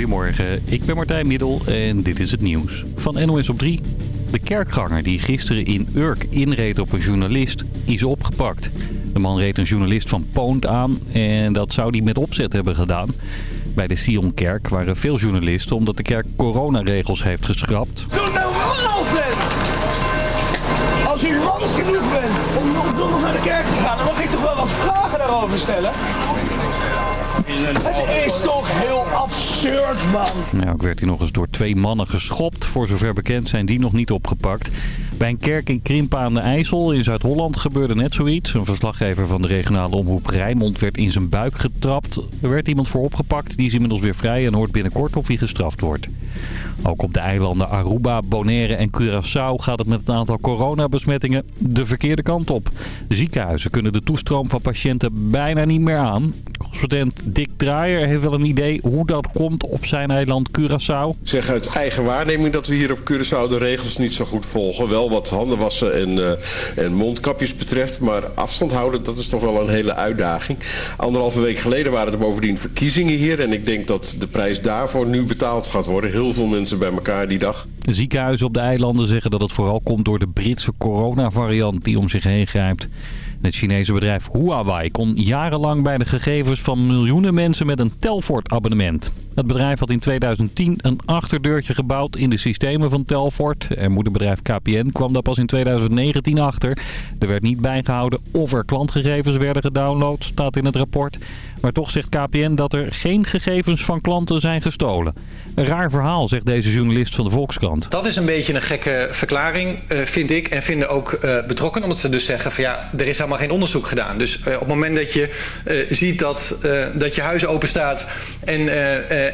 Goedemorgen, ik ben Martijn Middel en dit is het nieuws van NOS op 3. De kerkganger die gisteren in Urk inreed op een journalist is opgepakt. De man reed een journalist van Poont aan en dat zou hij met opzet hebben gedaan. Bij de Sionkerk waren veel journalisten omdat de kerk coronaregels heeft geschrapt. Doe nou normaal, vent! Als u mans genoeg bent om op zondag naar de kerk te gaan, dan mag ik toch wel wat vragen daarover stellen? Het is toch heel absurd, man. Nou, ook werd hij nog eens door twee mannen geschopt. Voor zover bekend zijn die nog niet opgepakt. Bij een kerk in Krimpen aan de IJssel in Zuid-Holland gebeurde net zoiets. Een verslaggever van de regionale omroep Rijnmond werd in zijn buik getrapt. Er werd iemand voor opgepakt. Die is inmiddels weer vrij en hoort binnenkort of hij gestraft wordt. Ook op de eilanden Aruba, Bonaire en Curaçao gaat het met het aantal coronabesmettingen de verkeerde kant op. Ziekenhuizen kunnen de toestroom van patiënten bijna niet meer aan. Correspondent Dick Draaier heeft wel een idee hoe dat komt op zijn eiland Curaçao. Ik zeg uit eigen waarneming dat we hier op Curaçao de regels niet zo goed volgen. Wel wat handen wassen en, uh, en mondkapjes betreft. Maar afstand houden, dat is toch wel een hele uitdaging. Anderhalve week geleden waren er bovendien verkiezingen hier. En ik denk dat de prijs daarvoor nu betaald gaat worden. Heel veel mensen bij elkaar die dag. Ziekenhuizen op de eilanden zeggen dat het vooral komt door de Britse coronavariant die om zich heen grijpt. Het Chinese bedrijf Huawei kon jarenlang bij de gegevens van miljoenen mensen met een Telfort-abonnement. Het bedrijf had in 2010 een achterdeurtje gebouwd in de systemen van Telfort. En moederbedrijf KPN kwam daar pas in 2019 achter. Er werd niet bijgehouden of er klantgegevens werden gedownload, staat in het rapport. Maar toch zegt KPN dat er geen gegevens van klanten zijn gestolen. Een raar verhaal, zegt deze journalist van de Volkskrant. Dat is een beetje een gekke verklaring, vind ik. En vinden ook betrokken, omdat ze dus zeggen van ja, er is helemaal geen onderzoek gedaan. Dus op het moment dat je ziet dat, dat je huis open staat en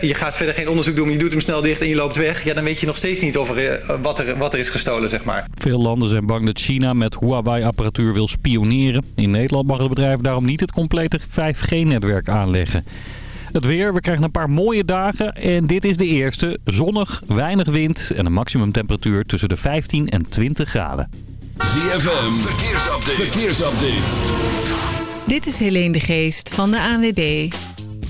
je gaat verder geen onderzoek doen, maar je doet hem snel dicht en je loopt weg. Ja, dan weet je nog steeds niet over, wat, er, wat er is gestolen, zeg maar. Veel landen zijn bang dat China met Huawei-apparatuur wil spioneren. In Nederland mag het bedrijf daarom niet het complete 5G-netwerk aanleggen. Het weer, we krijgen een paar mooie dagen en dit is de eerste. Zonnig, weinig wind en een maximumtemperatuur tussen de 15 en 20 graden. ZFM, verkeersupdate. verkeersupdate. Dit is Helene de Geest van de ANWB.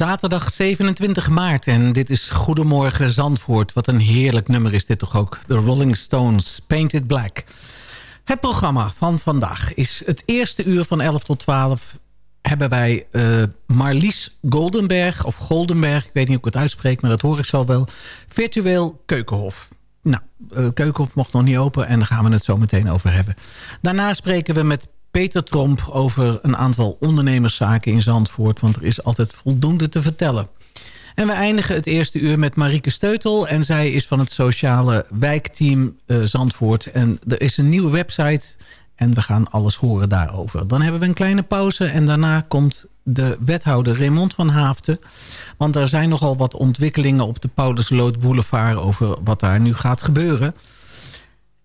zaterdag 27 maart en dit is Goedemorgen Zandvoort. Wat een heerlijk nummer is dit toch ook. The Rolling Stones, Painted Black. Het programma van vandaag is het eerste uur van 11 tot 12... hebben wij eh, Marlies Goldenberg, of Goldenberg... ik weet niet hoe ik het uitspreek, maar dat hoor ik zo wel... virtueel Keukenhof. Nou, uh, Keukenhof mocht nog niet open en daar gaan we het zo meteen over hebben. Daarna spreken we met Peter Tromp over een aantal ondernemerszaken in Zandvoort... want er is altijd voldoende te vertellen. En we eindigen het eerste uur met Marieke Steutel... en zij is van het sociale wijkteam uh, Zandvoort. En er is een nieuwe website en we gaan alles horen daarover. Dan hebben we een kleine pauze en daarna komt de wethouder Raymond van Haafden. Want er zijn nogal wat ontwikkelingen op de Paulusloot Boulevard... over wat daar nu gaat gebeuren...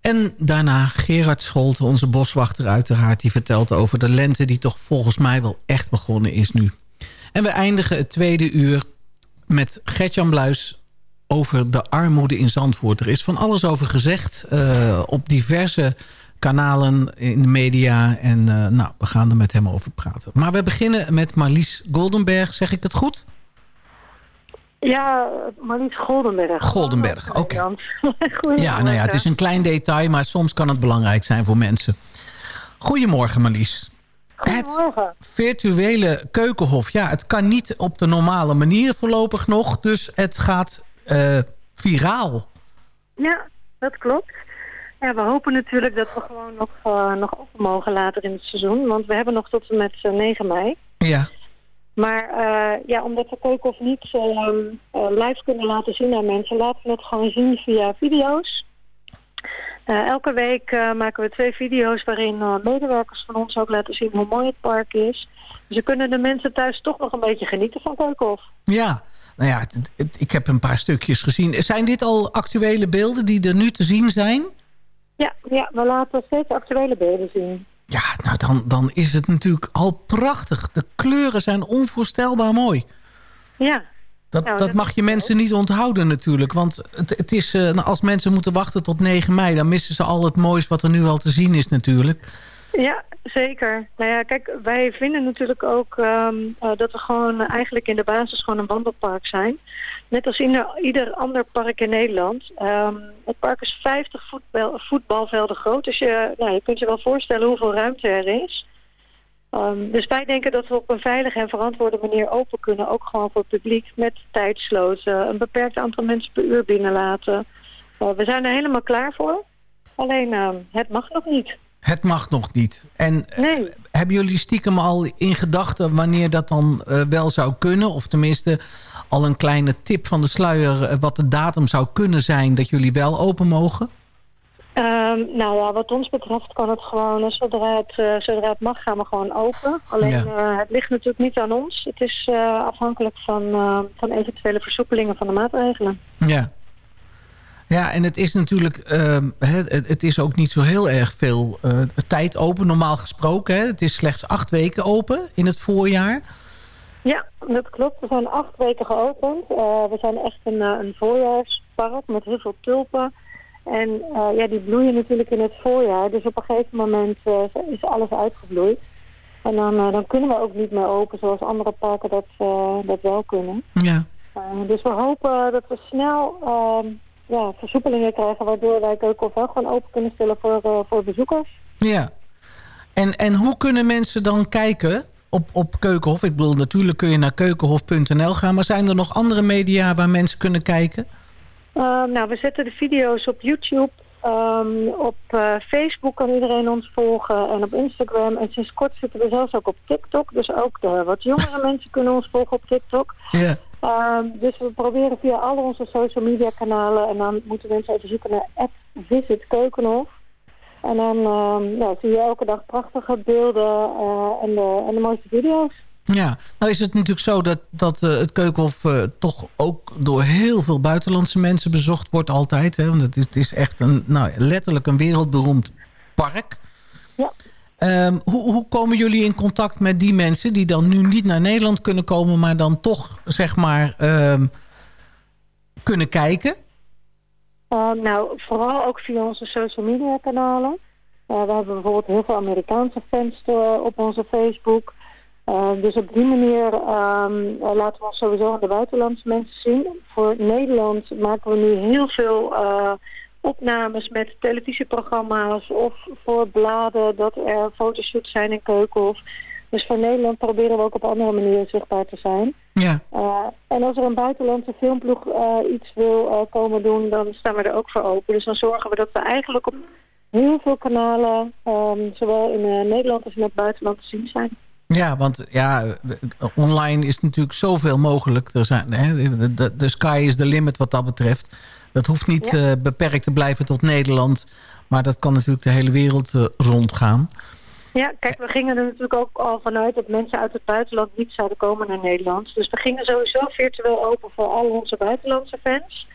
En daarna Gerard Scholte, onze boswachter uiteraard... die vertelt over de lente die toch volgens mij wel echt begonnen is nu. En we eindigen het tweede uur met Gertjan Bluis over de armoede in Zandvoort. Er is van alles over gezegd uh, op diverse kanalen in de media. En uh, nou, we gaan er met hem over praten. Maar we beginnen met Marlies Goldenberg. Zeg ik dat goed? Ja, Marlies Goldenberg. Goldenberg, oké. Okay. ja, nou ja, het is een klein detail, maar soms kan het belangrijk zijn voor mensen. Goedemorgen Marlies. Goedemorgen. Het virtuele keukenhof, ja, het kan niet op de normale manier voorlopig nog, dus het gaat uh, viraal. Ja, dat klopt. Ja, we hopen natuurlijk dat we gewoon nog, uh, nog open mogen later in het seizoen, want we hebben nog tot en met uh, 9 mei. Ja. Maar uh, ja, omdat we Keukenhof niet uh, uh, live kunnen laten zien aan mensen, laten we het gewoon zien via video's. elke week maken we twee video's waarin medewerkers van ons ook laten zien hoe mooi het park is. Dus kunnen de mensen thuis toch nog een beetje genieten van Keukenhof. Ja, nou ja, ik heb een paar stukjes gezien. Zijn dit al actuele beelden die er nu te zien zijn? Ja, ja we laten steeds actuele beelden zien. Ja, nou dan, dan is het natuurlijk al prachtig. De kleuren zijn onvoorstelbaar mooi. Ja. Dat, nou, dat, dat mag je mensen niet onthouden natuurlijk. Want het, het is, uh, als mensen moeten wachten tot 9 mei... dan missen ze al het moois wat er nu al te zien is natuurlijk. Ja, zeker. Nou ja, kijk, wij vinden natuurlijk ook um, uh, dat we gewoon eigenlijk in de basis gewoon een wandelpark zijn. Net als in ieder ander park in Nederland. Um, het park is 50 voetbal, voetbalvelden groot. Dus je, nou, je kunt je wel voorstellen hoeveel ruimte er is. Um, dus wij denken dat we op een veilige en verantwoorde manier open kunnen. Ook gewoon voor het publiek met tijdsloten. Een beperkt aantal mensen per uur binnenlaten. Uh, we zijn er helemaal klaar voor. Alleen eh, het mag nog niet. Het mag nog niet. En eh, Nee. hebben jullie stiekem al in gedachten wanneer dat dan eh, wel zou kunnen? Of tenminste al een kleine tip van de sluier... eh, wat de datum zou kunnen zijn dat jullie wel open mogen? Ehm, nou ja, wat ons betreft kan het gewoon, zodra het, zodra het mag, gaan we gewoon open. Alleen Ja. het ligt natuurlijk niet aan ons. Het is afhankelijk van, van eventuele versoepelingen van de maatregelen. Ja. Ja, en het is natuurlijk... ehm, het, het is ook niet zo heel erg veel eh, tijd open, normaal gesproken. Hè? Het is slechts acht weken open in het voorjaar. Ja, dat klopt. We zijn acht weken geopend. Eh, we zijn echt een, eh, een voorjaarspark met heel veel tulpen. En ja, die bloeien natuurlijk in het voorjaar. Dus op een gegeven moment is alles uitgebloeid. En dan, dan kunnen we ook niet meer open zoals andere parken dat, dat wel kunnen. Ja. Dus we hopen dat we snel ehm, ja, versoepelingen krijgen... waardoor wij Keukenhof wel gewoon open kunnen stellen voor, eh, voor bezoekers. Ja. En, en hoe kunnen mensen dan kijken op, op Keukenhof? Ik bedoel, natuurlijk kun je naar keukenhof.nl gaan... maar zijn er nog andere media waar mensen kunnen kijken? Ehm, nou, we zetten de video's op YouTube. Ehm, op eh, Facebook kan iedereen ons volgen en op Instagram. En sinds kort zitten we zelfs ook op TikTok. Dus ook de wat jongere mensen kunnen ons volgen op TikTok. Ja. Ehm, dus we proberen via al onze social media kanalen. En dan moeten mensen even zoeken naar Visit Keukenhof. En dan ehm, ja, zie je elke dag prachtige beelden eh, en, de, en de mooiste video's. Ja, nou is het natuurlijk zo dat, dat eh, het Keukenhof eh, toch ook door heel veel buitenlandse mensen bezocht wordt altijd. Hè? Want het is, het is echt een, nou, letterlijk een wereldberoemd park. Ja. Ehm, hoe, hoe komen jullie in contact met die mensen die dan nu niet naar Nederland kunnen komen... maar dan toch, zeg maar, ehm, kunnen kijken? Uh, nou, vooral ook via onze social media kanalen. Uh, we hebben bijvoorbeeld heel veel Amerikaanse fans uh, op onze Facebook. Dus op die manier um, laten we ons sowieso aan de buitenlandse mensen zien. Voor Nederland maken we nu heel veel opnames met televisieprogramma's of voor bladen dat er fotoshoots zijn in Keukenhof. Dus voor Nederland proberen we ook op andere manieren zichtbaar te zijn. Ja. Uh, en als er een buitenlandse filmploeg uh, iets wil uh, komen doen, dan staan we er ook voor open. Dus dan zorgen we dat we eigenlijk op heel veel kanalen, um, zowel in Nederland als in het buitenland, te zien zijn. Ja, want ja, online is natuurlijk zoveel mogelijk. Er zijn, hè, de, de sky is the limit wat dat betreft. Dat hoeft niet ja. beperkt te blijven tot Nederland. Maar dat kan natuurlijk de hele wereld rondgaan. Ja, kijk, we gingen er natuurlijk ook al vanuit dat mensen uit het buitenland niet zouden komen naar Nederland. Dus we gingen sowieso virtueel open voor al onze buitenlandse fans.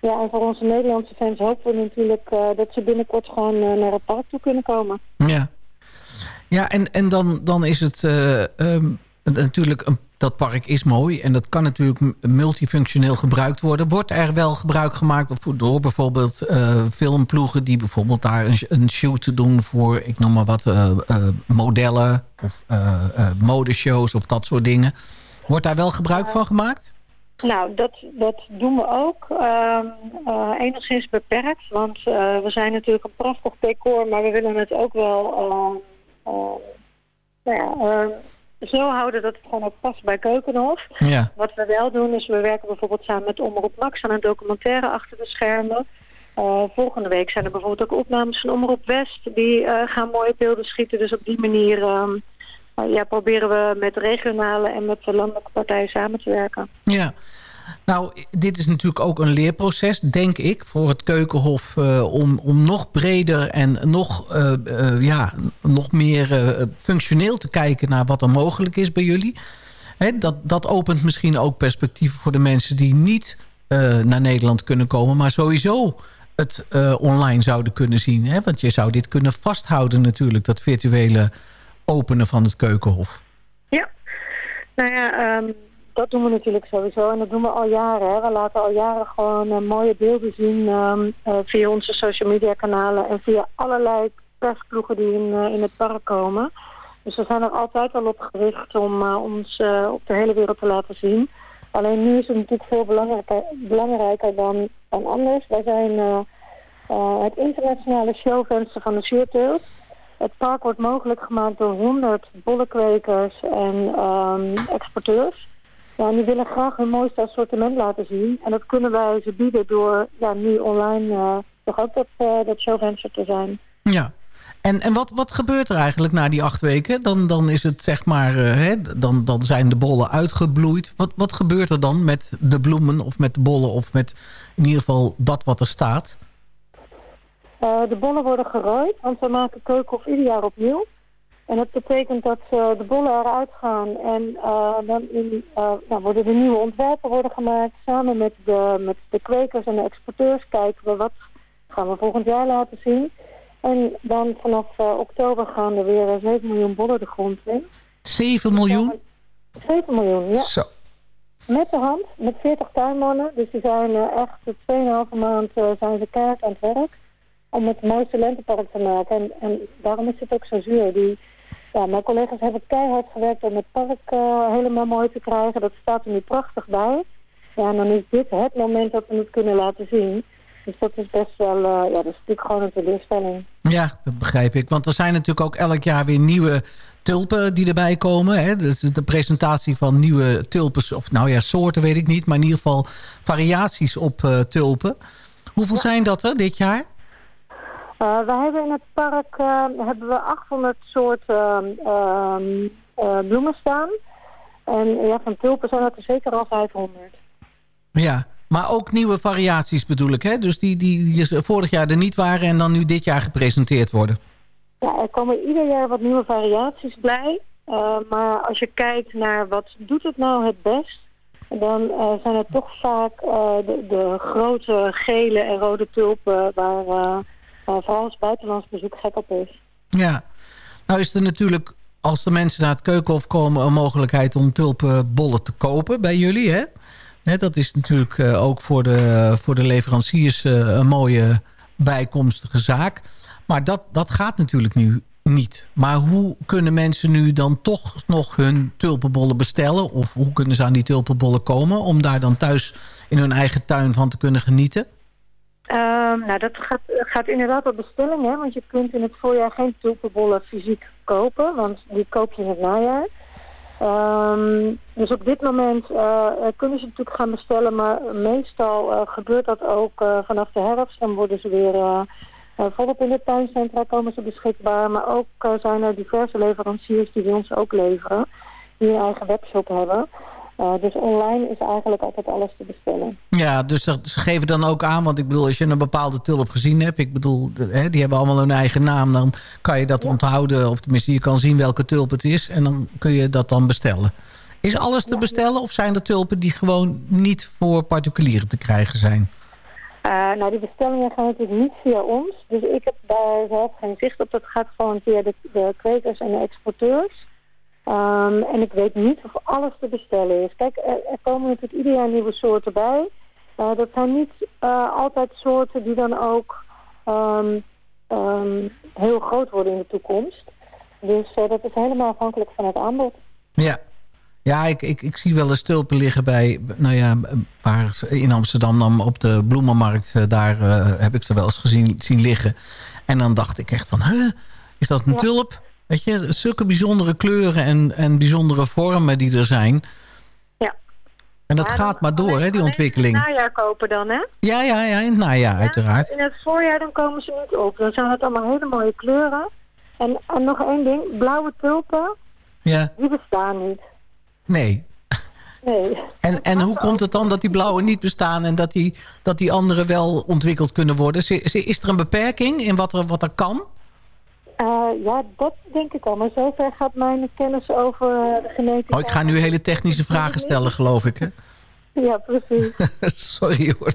Ja, en voor onze Nederlandse fans hopen we natuurlijk uh, dat ze binnenkort gewoon uh, naar het park toe kunnen komen. Ja, ja en, en dan, dan is het uh, um, natuurlijk, een, dat park is mooi en dat kan natuurlijk multifunctioneel gebruikt worden. Wordt er wel gebruik gemaakt door bijvoorbeeld uh, filmploegen die bijvoorbeeld daar een, een shoot doen voor, ik noem maar wat, uh, modellen of modeshows of dat soort dingen. Wordt daar wel gebruik van gemaakt? Nou, dat, dat doen we ook. Uh, enigszins beperkt, want we zijn natuurlijk een prachtig decor, maar we willen het ook wel nou ja, zo houden dat het gewoon ook past bij Keukenhof. Ja. Wat we wel doen is, we werken bijvoorbeeld samen met Omroep Max aan een documentaire achter de schermen. volgende week zijn er bijvoorbeeld ook opnames van Omroep West. Die gaan mooie beelden schieten, dus op die manier... Um, ja, proberen we met regionale en met de landelijke partijen samen te werken. Ja, nou, dit is natuurlijk ook een leerproces, denk ik, voor het Keukenhof... Uh, om, om nog breder en nog, uh, uh, ja, nog meer functioneel te kijken... naar wat er mogelijk is bij jullie. Hè, dat, dat opent misschien ook perspectieven voor de mensen... die niet naar Nederland kunnen komen, maar sowieso het online zouden kunnen zien. Hè? Want je zou dit kunnen vasthouden natuurlijk, dat virtuele openen van het Keukenhof. Ja, nou ja, um, dat doen we natuurlijk sowieso. En dat doen we al jaren. Hè. We laten al jaren gewoon uh, mooie beelden zien um, uh, via onze social media kanalen en via allerlei persploegen die in, uh, in het park komen. Dus we zijn er altijd al op gericht om ons op de hele wereld te laten zien. Alleen nu is het natuurlijk veel belangrijker, dan, anders. Wij zijn het internationale showvenster van de Sierteelt. Het park wordt mogelijk gemaakt door 100 bollenkwekers en um, exporteurs. Ja, en die willen graag hun mooiste assortiment laten zien. En dat kunnen wij ze bieden door ja, nu online uh, toch ook dat, eh, dat te zijn. Ja. En, en wat, wat gebeurt er eigenlijk na die acht weken? Dan, dan is het zeg maar, eh, hè, dan, dan zijn de bollen uitgebloeid. Wat, wat gebeurt er dan met de bloemen of met de bollen of met in ieder geval dat wat er staat? Eh, de bollen worden gerooid, want we maken keukenhof ieder jaar opnieuw. En dat betekent dat eh, de bollen eruit gaan en eh, dan in, eh, nou, worden de nieuwe ontwerpen worden gemaakt. Samen met de, met de kwekers en de exporteurs kijken we wat gaan we volgend jaar laten zien. En dan vanaf oktober gaan er weer eh, 7 miljoen bollen de grond in. 7 miljoen? 7 miljoen, ja. Zo. Met de hand, met 40 tuinmannen. Dus die zijn eh, echt 2,5 maand eh, zijn ze kaart aan het werk. Om het mooiste lentepark te maken. En, en daarom is het ook zo zuur. Die, ja, mijn collega's hebben keihard gewerkt om het park eh, helemaal mooi te krijgen. Dat staat er nu prachtig bij. Ja, en dan is dit het moment dat we het kunnen laten zien. Dus dat is best wel, eh, ja, dat is natuurlijk gewoon een teleurstelling. Ja, dat begrijp ik. Want er zijn natuurlijk ook elk jaar weer nieuwe tulpen die erbij komen. Hè? Dus de presentatie van nieuwe tulpen, of nou ja, soorten weet ik niet. Maar in ieder geval variaties op eh, tulpen. Hoeveel zijn dat er dit jaar? Uh, we hebben in het park eh, hebben we 800 soorten eh, bloemen staan. En ja, van tulpen zijn dat er zeker al 500. Ja, maar ook nieuwe variaties bedoel ik. Hè? Dus die, die, die vorig jaar er niet waren en dan nu dit jaar gepresenteerd worden. Ja, er komen ieder jaar wat nieuwe variaties bij. Uh, maar als je kijkt naar wat doet het nou het best... dan uh, zijn het toch vaak uh, de, de, grote gele en rode tulpen... waar vooral als buitenlands bezoek gek op is. Ja, nou is er natuurlijk als de mensen naar het keukenhof komen... een mogelijkheid om tulpenbollen te kopen bij jullie, hè? Dat is natuurlijk ook voor de, voor de leveranciers een mooie bijkomstige zaak... Maar dat, dat gaat natuurlijk nu niet. Maar hoe kunnen mensen nu dan toch nog hun tulpenbollen bestellen? Of hoe kunnen ze aan die tulpenbollen komen... om daar dan thuis in hun eigen tuin van te kunnen genieten? Uh, nou, dat gaat, gaat inderdaad op bestelling, hè? Want je kunt in het voorjaar geen tulpenbollen fysiek kopen. Want die koop je in het najaar. Um, dus op dit moment uh, kunnen ze natuurlijk gaan bestellen. Maar meestal uh, gebeurt dat ook uh, vanaf de herfst. Dan worden ze weer... Volop in de tuincentra komen ze beschikbaar, maar ook zijn er diverse leveranciers die bij ons ook leveren, die een eigen webshop hebben. Uh, dus online is eigenlijk altijd alles te bestellen. Ja, dus ze geven dan ook aan, want ik bedoel, als je een bepaalde tulp gezien hebt, ik bedoel, de, hè, die hebben allemaal hun eigen naam, dan kan je dat ja. onthouden, of tenminste je kan zien welke tulp het is en dan kun je dat dan bestellen. Is alles te bestellen of zijn er tulpen die gewoon niet voor particulieren te krijgen zijn? Uh, nou, die bestellingen gaan natuurlijk niet via ons. Dus ik heb daar zelf geen zicht op. Dat gaat gewoon via de, de kwekers en de exporteurs. Um, en ik weet niet of alles te bestellen is. Kijk, er, er komen natuurlijk ieder jaar nieuwe soorten bij. Uh, dat zijn niet uh, altijd soorten die dan ook um, um, heel groot worden in de toekomst. Dus dat is helemaal afhankelijk van het aanbod. Ja, ja, ik, ik, ik zie wel eens tulpen liggen bij, nou ja, waar in Amsterdam dan op de bloemenmarkt, daar uh, heb ik ze wel eens gezien zien liggen. En dan dacht ik echt van, huh, is dat een ja. tulp? Weet je, zulke bijzondere kleuren en, en bijzondere vormen die er zijn. Ja. En dat ja, gaat maar door, hè, die ontwikkeling. In het najaar kopen dan, hè? Ja, ja, ja, in het najaar ja, uiteraard. In het voorjaar dan komen ze niet op. Dan zijn het allemaal hele mooie kleuren. En, en nog één ding, blauwe tulpen, ja. die bestaan niet. Nee. Nee. En, en hoe komt het dan dat die blauwe niet bestaan... en dat die, dat die andere wel ontwikkeld kunnen worden? Is er een beperking in wat er, wat er kan? Uh, ja, dat denk ik al. Maar zover gaat mijn kennis over de genetica... Oh, ik ga nu hele technische vragen stellen, geloof ik, hè? Ja, precies. Sorry hoor.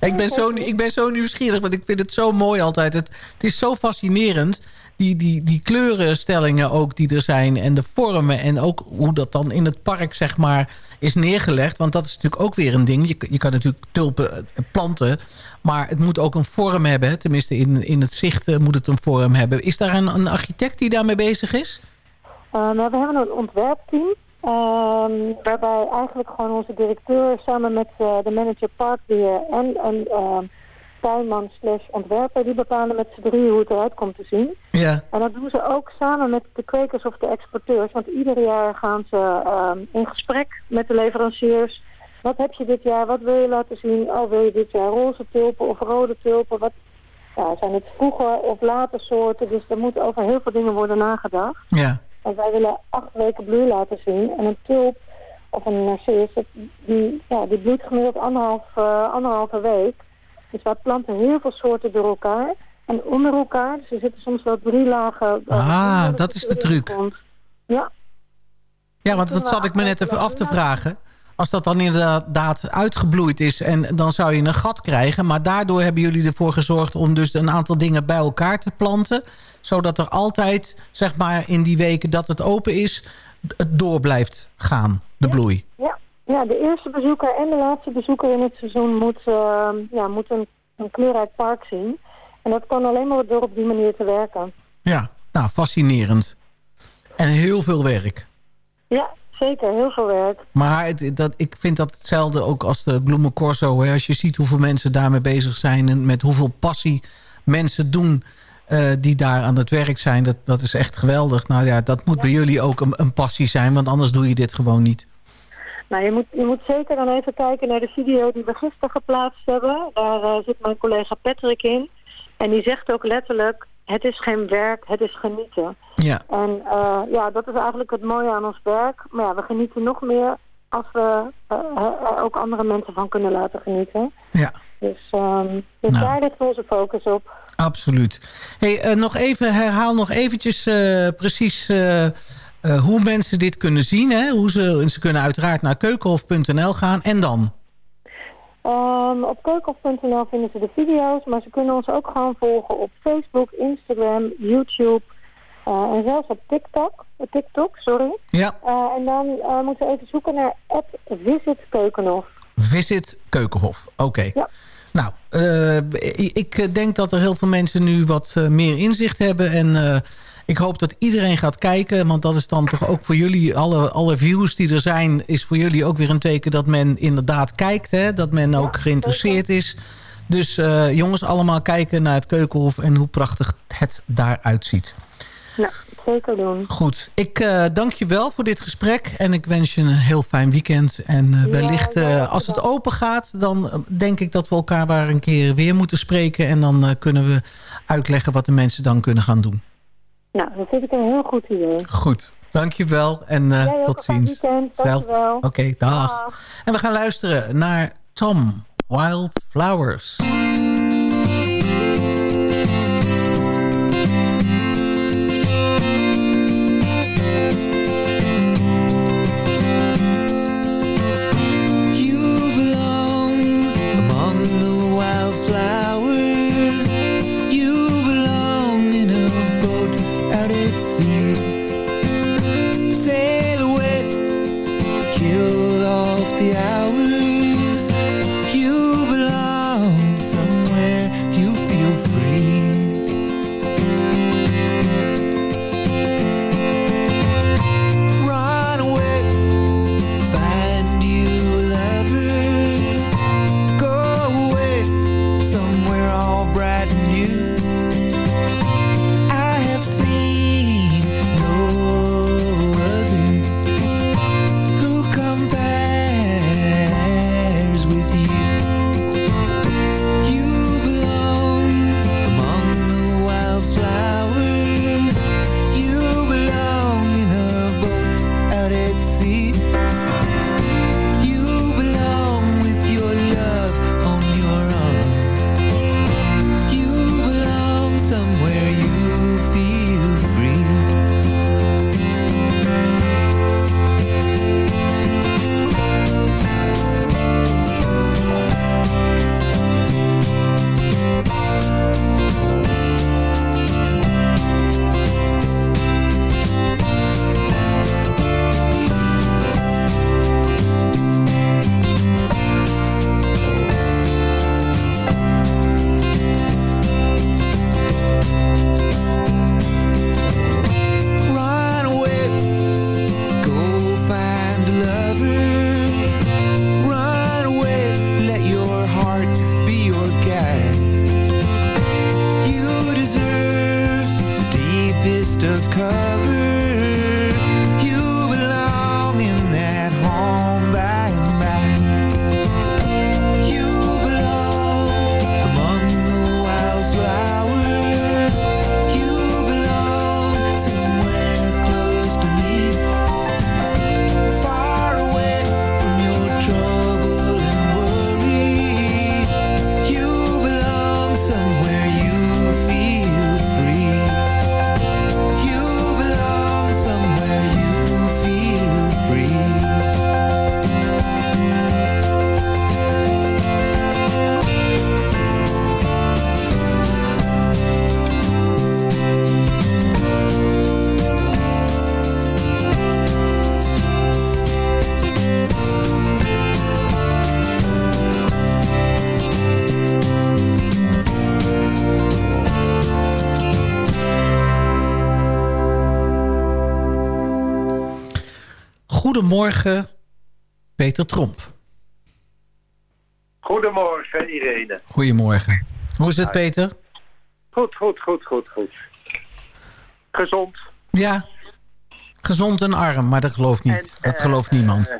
ik, ben zo, ik ben zo nieuwsgierig, want ik vind het zo mooi altijd. Het, het is zo fascinerend die, die, die kleurenstellingen ook die er zijn en de vormen en ook hoe dat dan in het park zeg maar is neergelegd. Want dat is natuurlijk ook weer een ding. Je, je kan natuurlijk tulpen planten, maar het moet ook een vorm hebben. Tenminste in, in het zicht moet het een vorm hebben. Is daar een, een architect die daarmee bezig is? Uh, nou, we hebben een ontwerpteam. Uh, waarbij eigenlijk gewoon onze directeur samen met uh, de manager parkbeheer en een tuinman slash ontwerper, die bepalen met z'n drieën hoe het eruit komt te zien. Ja. En dat doen ze ook samen met de kwekers of de exporteurs. Want ieder jaar gaan ze um, in gesprek met de leveranciers. Wat heb je dit jaar? Wat wil je laten zien? Oh, wil je dit jaar roze tulpen of rode tulpen? Wat, ja, zijn het vroege of late soorten. Dus er moet over heel veel dingen worden nagedacht. Ja. En wij willen acht weken bloei laten zien. En een tulp of een narcis, die, ja, die bloeit gemiddeld anderhalf, eh, anderhalve week. Dus wij planten heel veel soorten door elkaar. En onder elkaar, dus er zitten soms wel drie lagen... eh, Ah, dat is de truc. Ja, Ja, want dat zat ik me net even af te vragen. Als dat dan inderdaad uitgebloeid is... en dan zou je een gat krijgen. Maar daardoor hebben jullie ervoor gezorgd... om dus een aantal dingen bij elkaar te planten. Zodat er altijd, zeg maar in die weken dat het open is... het door blijft gaan, de bloei. ja. ja, de eerste bezoeker en de laatste bezoeker in het seizoen moet, eh, ja, moet een, een kleurrijk park zien. En dat kan alleen maar door op die manier te werken. Ja, nou, fascinerend. En heel veel werk. Ja, zeker. Heel veel werk. Maar het, dat, ik vind dat hetzelfde ook als de bloemencorso. Hè. Als je ziet hoeveel mensen daarmee bezig zijn... en met hoeveel passie mensen doen eh, die daar aan het werk zijn... Dat, dat is echt geweldig. Nou ja, dat moet bij jullie ook een, een passie zijn... want anders doe je dit gewoon niet. Nou, je moet, je moet zeker dan even kijken naar de video die we gisteren geplaatst hebben. Daar eh, zit mijn collega Patrick in. En die zegt ook letterlijk, het is geen werk, het is genieten. Ja. En eh, ja, dat is eigenlijk het mooie aan ons werk. Maar ja, we genieten nog meer als we eh, er ook andere mensen van kunnen laten genieten. Ja. Dus, ehm, dus Nou. daar ligt onze focus op. Absoluut. Hey, eh, nog even, herhaal nog eventjes eh, precies eh, eh, hoe mensen dit kunnen zien. Hè? Hoe ze, ze kunnen uiteraard naar keukenhof.nl gaan. En dan? Ehm, op keukenhof.nl vinden ze de video's, maar ze kunnen ons ook gewoon volgen op Facebook, Instagram, YouTube eh, en zelfs op TikTok. eh, TikTok, sorry. Ja. Eh, en dan moeten we even zoeken naar Visit Keukenhof. Visit Keukenhof. Oké. Nou, eh, ik denk dat er heel veel mensen nu wat meer inzicht hebben. En ik hoop dat iedereen gaat kijken. Want dat is dan toch ook voor jullie... alle, alle views die er zijn... is voor jullie ook weer een teken dat men inderdaad kijkt. Hè? Dat men ook geïnteresseerd is. Dus eh, jongens, allemaal kijken naar het Keukenhof... en hoe prachtig het daaruit ziet. Nou, zeker doen. Goed, ik eh, dank je wel voor dit gesprek. En ik wens je een heel fijn weekend. En eh, wellicht, als het open gaat... dan denk ik dat we elkaar maar een keer weer moeten spreken. En dan kunnen we uitleggen wat de mensen dan kunnen gaan doen. Nou, dat vind ik een heel goed idee. Goed, dank je wel. En eh, tot ziens. weekend. Dank je Zelfde. wel. Oké, dag. En we gaan luisteren naar Tom Wildflowers. You Goedemorgen, Peter Tromp. Goedemorgen, Irene. Goedemorgen. Hoe is het, Peter? Goed, goed, goed, goed, goed. Gezond. Ja, gezond en arm, maar dat gelooft niet. dat gelooft niemand. Eh,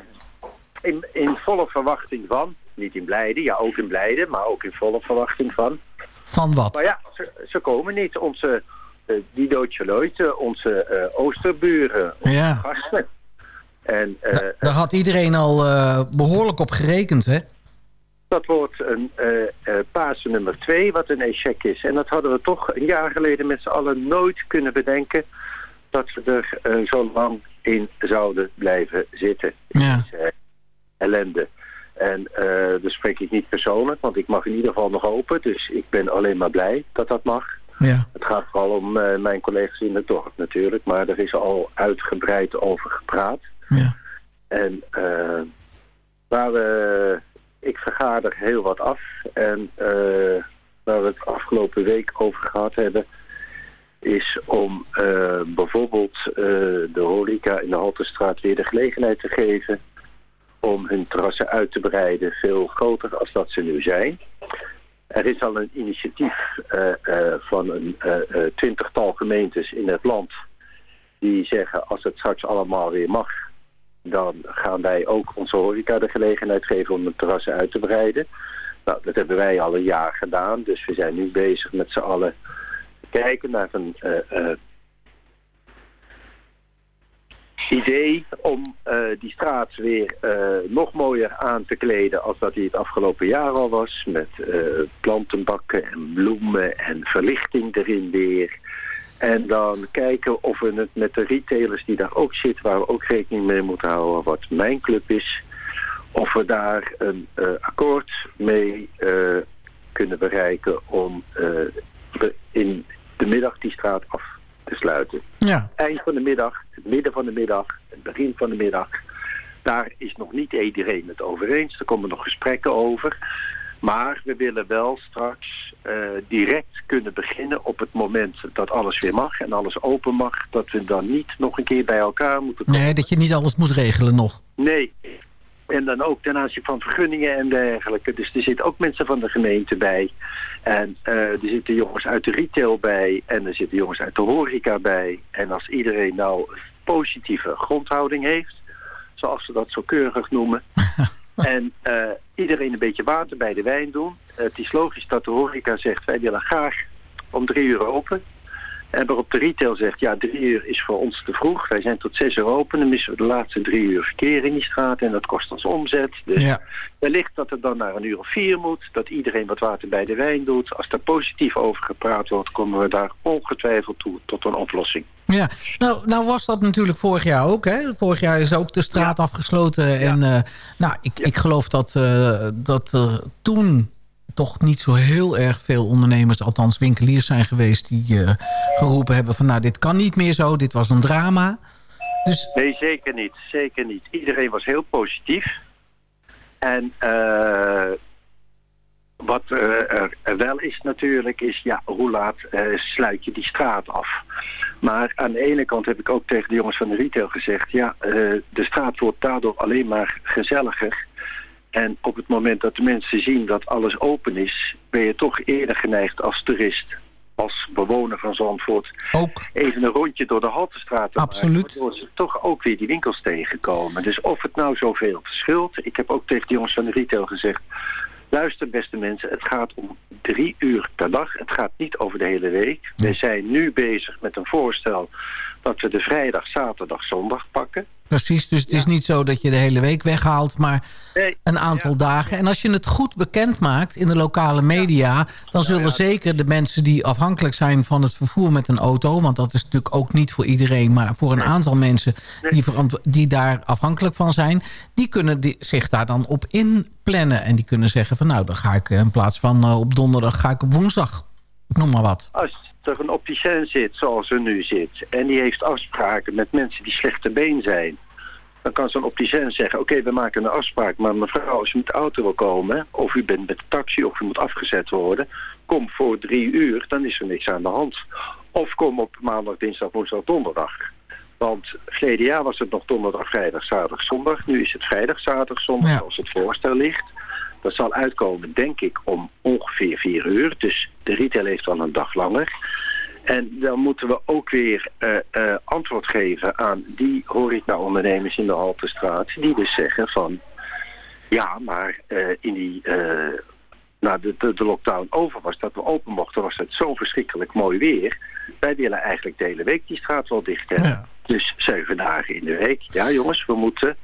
in, in volle verwachting van, niet in blijde, ja ook in blijde, maar ook in volle verwachting van. Van wat? Maar ja, ze, ze komen niet. Onze, eh, die onze eh, Oosterburen, onze Ja. gasten. En eh, Daar had iedereen al eh, behoorlijk op gerekend, hè? dat wordt een Pasen nummer twee, wat een échec is. En dat hadden we toch een jaar geleden met z'n allen nooit kunnen bedenken... dat we er zo lang in zouden blijven zitten. Ja. eh, ellende. En dat spreek ik niet persoonlijk, want ik mag in ieder geval nog open. Dus ik ben alleen maar blij dat dat mag. Ja. Het gaat vooral om mijn collega's in het dorp natuurlijk. Maar er is al uitgebreid over gepraat. Ja. En eh waar we, ik vergader heel wat af. En eh, waar we het afgelopen week over gehad hebben... is om eh, bijvoorbeeld eh, de horeca in de Halterstraat weer de gelegenheid te geven... om hun terrassen uit te breiden, veel groter als dat ze nu zijn. Er is al een initiatief eh, eh, van een eh, eh, twintigtal gemeentes in het land... die zeggen als het straks allemaal weer mag... dan gaan wij ook onze horeca de gelegenheid geven om de terrassen uit te breiden. Nou, dat hebben wij al een jaar gedaan. Dus we zijn nu bezig met z'n allen kijken naar een eh, eh, idee om eh, die straat weer nog mooier aan te kleden als dat die het afgelopen jaar al was. Met plantenbakken en bloemen en verlichting erin weer. En dan kijken of we het met de retailers die daar ook zitten, waar we ook rekening mee moeten houden, wat mijn club is, of we daar een eh, akkoord mee eh, kunnen bereiken om eh, in de middag die straat af te sluiten. Ja. Eind van de middag, het midden van de middag, het begin van de middag. Daar is nog niet iedereen het over eens. Er komen nog gesprekken over. Maar we willen wel straks eh, direct kunnen beginnen op het moment dat alles weer mag en alles open mag. Dat we dan niet nog een keer bij elkaar moeten komen. Nee, dat je niet alles moet regelen nog. Nee. En dan ook ten aanzien van vergunningen en dergelijke. Dus er zitten ook mensen van de gemeente bij. En eh, er zitten jongens uit de retail bij. En er zitten jongens uit de horeca bij. En als iedereen nou een positieve grondhouding heeft... zoals ze dat zo keurig noemen... en eh, iedereen een beetje water bij de wijn doen... het is logisch dat de horeca zegt... wij willen graag om drie uur open... En waarop de retail zegt, ja, drie uur is voor ons te vroeg. Wij zijn tot zes uur open. Dan missen we de laatste drie uur verkeer in die straat. En dat kost ons omzet. Dus Ja. wellicht dat het dan naar een uur of vier moet. Dat iedereen wat water bij de wijn doet. Als daar positief over gepraat wordt, komen we daar ongetwijfeld toe tot een oplossing. Ja, nou, nou was dat natuurlijk vorig jaar ook. Hè? Vorig jaar is ook de straat afgesloten. En eh, nou, ik, ik geloof dat, eh, dat er toen toch niet zo heel erg veel ondernemers... althans winkeliers zijn geweest die eh, geroepen hebben van... nou, dit kan niet meer zo, dit was een drama. Dus Nee, zeker niet. Zeker niet. Iedereen was heel positief. En eh, wat eh, er, wel is natuurlijk, is ja, hoe laat eh, sluit je die straat af? Maar aan de ene kant heb ik ook tegen de jongens van de retail gezegd... ja, de straat wordt daardoor alleen maar gezelliger. En op het moment dat de mensen zien dat alles open is... ben je toch eerder geneigd als toerist, als bewoner van Zandvoort... ook even een rondje door de Haltestraat te Absoluut. maken. Waardoor ze toch ook weer die winkels tegenkomen. Dus of het nou zoveel verschilt... Ik heb ook tegen de jongens van de retail gezegd... Luister beste mensen, het gaat om drie uur per dag. Het gaat niet over de hele week. We zijn nu bezig met een voorstel dat we de vrijdag, zaterdag, zondag pakken. Precies, dus het is niet zo dat je de hele week weghaalt... maar Nee, een aantal dagen. En als je het goed bekend maakt in de lokale media... dan zullen zeker de mensen die afhankelijk zijn van het vervoer met een auto... want dat is natuurlijk ook niet voor iedereen... maar voor een aantal mensen die, die daar afhankelijk van zijn... die kunnen die, zich daar dan op inplannen. En die kunnen zeggen van nou, dan ga ik eh, in plaats van eh, op donderdag... ga ik op woensdag, ik noem maar wat. Als er een opticien zit zoals er nu zit... en die heeft afspraken met mensen die slechte been zijn... dan kan zo'n opticien zeggen... oké, we maken een afspraak, maar mevrouw, als u met de auto wil komen... of u bent met de taxi of u moet afgezet worden... kom voor drie uur, dan is er niks aan de hand. Of kom op maandag, dinsdag, woensdag, donderdag. Want jaar was het nog donderdag, vrijdag, zaterdag, zondag. Nu is het vrijdag, zaterdag, zondag, Ja. zoals het voorstel ligt. Dat zal uitkomen, denk ik, om ongeveer 4 uur. Dus de retail heeft dan een dag langer. En dan moeten we ook weer eh, eh, antwoord geven aan die horeca-ondernemers in de Haltestraat... die dus zeggen van... ja, maar eh, in die... eh nou, de, de, de lockdown over was, dat we open mochten... was het zo verschrikkelijk mooi weer. Wij willen eigenlijk de hele week die straat wel dicht hebben. Dus zeven dagen in de week. Ja, jongens, we moeten...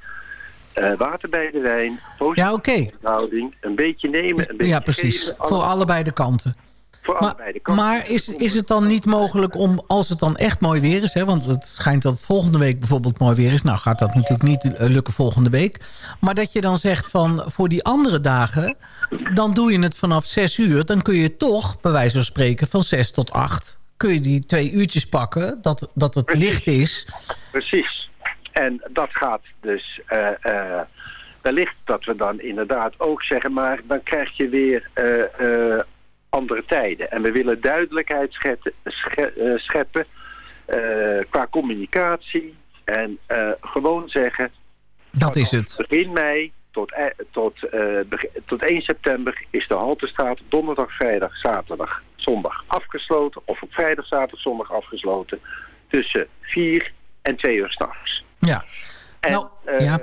eh, water bij de wijn, Ja, oké. houding, een beetje nemen, een beetje Ja, precies. geven, Voor allebei de kanten. voor Maar, allebei de kanten. maar is, is het dan niet mogelijk om, als het dan echt mooi weer is... Hè, want het schijnt dat het volgende week bijvoorbeeld mooi weer is... nou gaat dat natuurlijk niet eh, lukken volgende week... maar dat je dan zegt van voor die andere dagen... dan doe je het vanaf zes uur... dan kun je toch, bij wijze van spreken, van zes tot acht... kun je die twee uurtjes pakken, dat, dat het licht is... Precies. En dat gaat dus eh, eh, wellicht dat we dan inderdaad ook zeggen... maar dan krijg je weer eh, andere tijden. En we willen duidelijkheid scheppen, sche- scheppen qua communicatie. En gewoon zeggen... Dat is het. Begin mei tot, tot, tot 1 september is de Haltestraat donderdag, vrijdag, zaterdag, zondag afgesloten. Of op vrijdag, zaterdag, zondag afgesloten. Tussen 4 en 2 uur s'nachts. Ja. En Nou, eh, ja.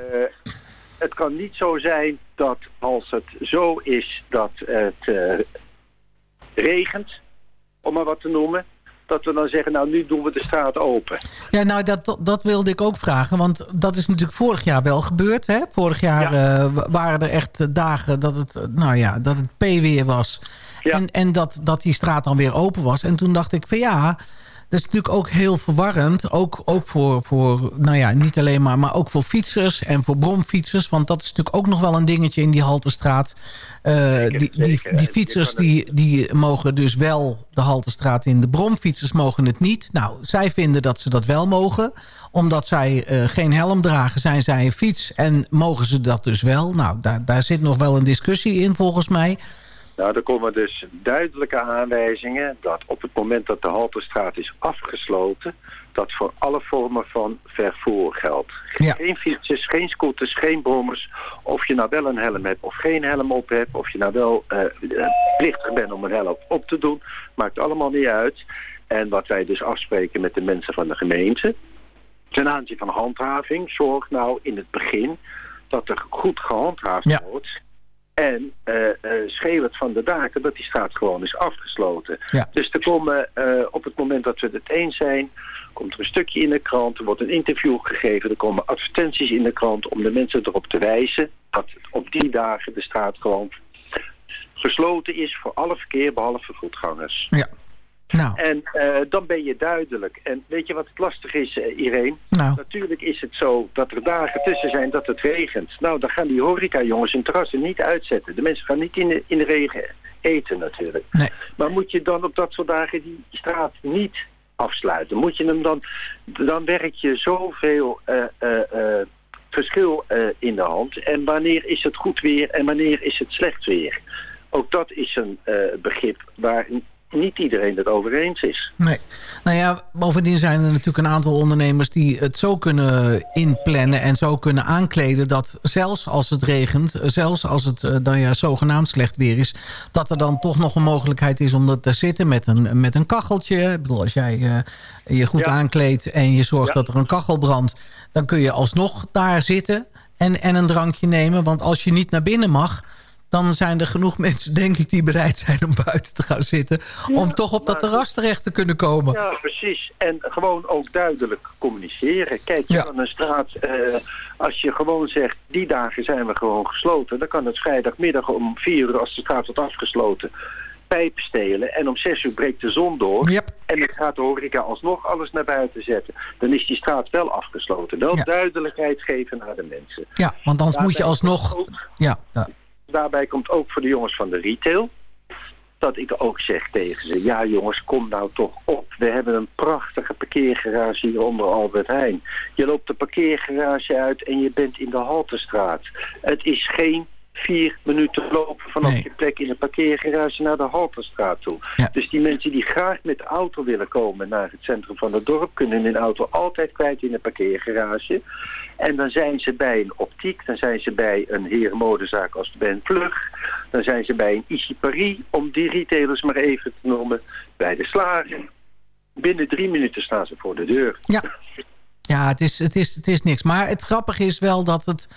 het kan niet zo zijn dat als het zo is dat het eh, regent, om maar wat te noemen, dat we dan zeggen, nou nu doen we de straat open. Ja, nou, dat, dat wilde ik ook vragen. Want dat is natuurlijk vorig jaar wel gebeurd. Hè? Vorig jaar eh, wa- waren er echt dagen dat het, nou ja, dat het P-weer was. En, en dat, dat die straat dan weer open was. En toen dacht ik van ja, dat is natuurlijk ook heel verwarrend. Ook, ook voor, voor, nou ja, niet alleen maar, maar ook voor fietsers en voor bromfietsers. Want dat is natuurlijk ook nog wel een dingetje in die Haltestraat. Eh, die, die, die fietsers die, die mogen dus wel de Haltestraat in. De bromfietsers mogen het niet. Nou, zij vinden dat ze dat wel mogen. Omdat zij eh, geen helm dragen, zijn zij een fiets. En mogen ze dat dus wel. Nou, daar, daar zit nog wel een discussie in volgens mij. Nou, er komen dus duidelijke aanwijzingen dat op het moment dat de Halterstraat is afgesloten, dat voor alle vormen van vervoer geldt. Geen fietsers, geen scooters, geen brommers. Of je nou wel een helm hebt of geen helm op hebt, of je nou wel eh, eh, plichtig bent om een helm op te doen, maakt allemaal niet uit. En wat wij dus afspreken met de mensen van de gemeente, ten aanzien van handhaving, zorg nou in het begin dat er goed gehandhaafd wordt. En eh schreeuwt van de daken dat die straat gewoon is afgesloten. Dus er komen, eh, op het moment dat we het eens zijn, komt er een stukje in de krant, er wordt een interview gegeven, er komen advertenties in de krant om de mensen erop te wijzen dat op die dagen de straat gewoon gesloten is voor alle verkeer behalve voetgangers. Ja. Nou. En eh, dan ben je duidelijk. En weet je wat het lastig is, eh, Irene? Nou. Natuurlijk is het zo dat er dagen tussen zijn dat het regent. Nou, dan gaan die horeca-jongens hun terrassen niet uitzetten. De mensen gaan niet in de, in de regen eten natuurlijk. Maar moet je dan op dat soort dagen die straat niet afsluiten? Moet je hem dan... Dan werk je zoveel eh, verschil in de hand. En wanneer is het goed weer en wanneer is het slecht weer? Ook dat is een begrip waar niet iedereen het over eens is. Nee. Nou ja, bovendien zijn er natuurlijk een aantal ondernemers... die het zo kunnen inplannen en zo kunnen aankleden... dat zelfs als het regent, zelfs als het eh, dan ja, zogenaamd slecht weer is... dat er dan toch nog een mogelijkheid is om dat te zitten met een, met een kacheltje. Ik bedoel, als jij eh, je goed aankleedt en je zorgt dat er een kachel brandt... dan kun je alsnog daar zitten en, en een drankje nemen. Want als je niet naar binnen mag dan zijn er genoeg mensen, denk ik, die bereid zijn om buiten te gaan zitten. om toch op dat terras terecht te kunnen komen. Ja, precies. En gewoon ook duidelijk communiceren. Kijk, je kan een straat, eh, als je gewoon zegt, die dagen zijn we gewoon gesloten. Dan kan het vrijdagmiddag om vier uur, als de straat wordt afgesloten, pijpen stelen. En om zes uur breekt de zon door. En dan gaat de horeca alsnog alles naar buiten zetten. Dan is die straat wel afgesloten. Wel duidelijkheid geven naar de mensen. Ja, want anders moet je alsnog... ook- Ja, ja. Daarbij komt ook voor de jongens van de retail... dat ik ook zeg tegen ze... ja jongens, kom nou toch op. We hebben een prachtige parkeergarage hier onder Albert Heijn. Je loopt de parkeergarage uit en je bent in de Haltestraat. Het is geen vier minuten lopen vanaf je plek in een parkeergarage naar de Halterstraat toe. Dus die mensen die graag met de auto willen komen naar het centrum van het dorp, kunnen hun auto altijd kwijt in een parkeergarage. En dan zijn ze bij een optiek, dan zijn ze bij een herenmodezaak als Ben Plug, dan zijn ze bij een Issy Paris, om die retailers maar even te noemen, bij de slager. Binnen drie minuten staan ze voor de deur. Ja, ja het, is, het, is, het is niks. Maar het grappige is wel dat het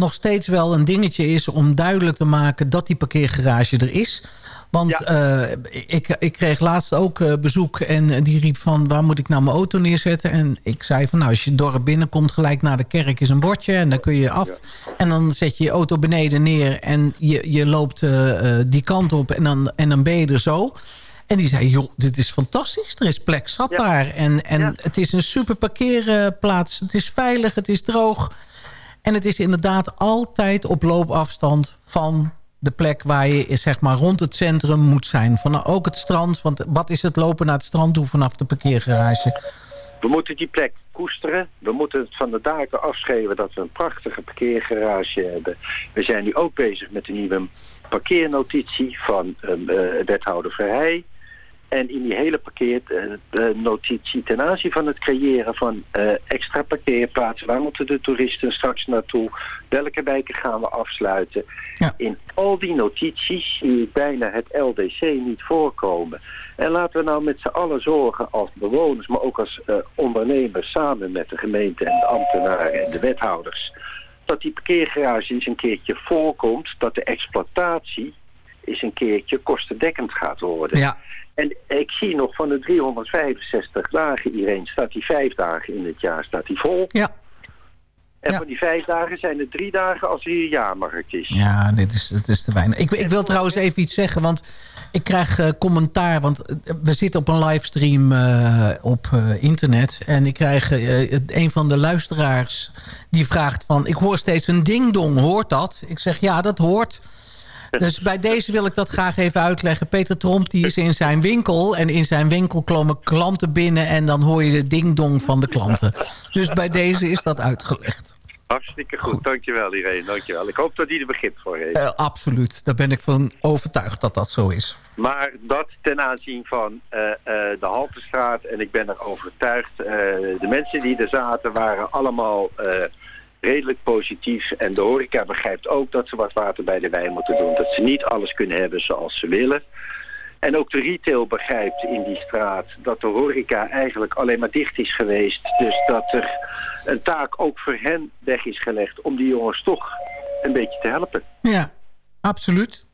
nog steeds wel een dingetje is... om duidelijk te maken dat die parkeergarage er is. Want eh, ik, ik kreeg laatst ook eh, bezoek en die riep van... waar moet ik nou mijn auto neerzetten? En ik zei van nou, als je dorp binnenkomt... gelijk naar de kerk is een bordje en dan kun je af. En dan zet je je auto beneden neer en je, je loopt eh, die kant op... En dan, en dan ben je er zo... En die zei, joh, dit is fantastisch. Er is plek zat daar. En, en het is een super parkeerplaats. Het is veilig, het is droog. En het is inderdaad altijd op loopafstand van de plek waar je zeg maar, rond het centrum moet zijn. Van ook het strand, want wat is het lopen naar het strand toe vanaf de parkeergarage? We moeten die plek koesteren. We moeten het van de daken afschrijven dat we een prachtige parkeergarage hebben. We zijn nu ook bezig met een nieuwe parkeernotitie van um, wethouder Verheij. En in die hele parkeernotitie ten aanzien van het creëren van eh, extra parkeerplaatsen. Waar moeten de toeristen straks naartoe? Welke wijken gaan we afsluiten? In al die notities zie ik bijna het LDC niet voorkomen. En laten we nou met z'n allen zorgen als bewoners, maar ook als eh, ondernemers... samen met de gemeente en de ambtenaren en de wethouders... dat die parkeergarage eens een keertje voorkomt... dat de exploitatie eens een keertje kostendekkend gaat worden. Ja. En ik zie nog van de 365 dagen, iedereen staat die vijf dagen in het jaar staat die vol. Ja. En van die vijf dagen zijn er drie dagen als er hier jaarmarkt is. Ja, dit is, het is te weinig. Ik, ik wil trouwens even iets zeggen, want ik krijg eh, commentaar. Want eh, we zitten op een livestream eh, op internet. En ik krijg een van de luisteraars die vraagt van... ik hoor steeds een ding-dong, hoort dat? Ik zeg ja, dat hoort. Dus bij deze wil ik dat graag even uitleggen. Peter Tromp die is in zijn winkel. En in zijn winkel komen klanten binnen. En dan hoor je de ding-dong van de klanten. Dus bij deze is dat uitgelegd. Hartstikke goed. Dankjewel Irene, dankjewel. Ik hoop dat hij er begrip voor heeft. Eh, absoluut, daar ben ik van overtuigd dat dat zo is. Maar dat ten aanzien van eh, eh, de Haltestraat. En ik ben er overtuigd. de mensen die er zaten waren allemaal redelijk positief. En de horeca begrijpt ook dat ze wat water bij de wijn moeten doen. Dat ze niet alles kunnen hebben zoals ze willen. En ook de retail begrijpt in die straat dat de horeca eigenlijk alleen maar dicht is geweest. Dus dat er een taak ook voor hen weg is gelegd om die jongens toch een beetje te helpen. Ja, absoluut.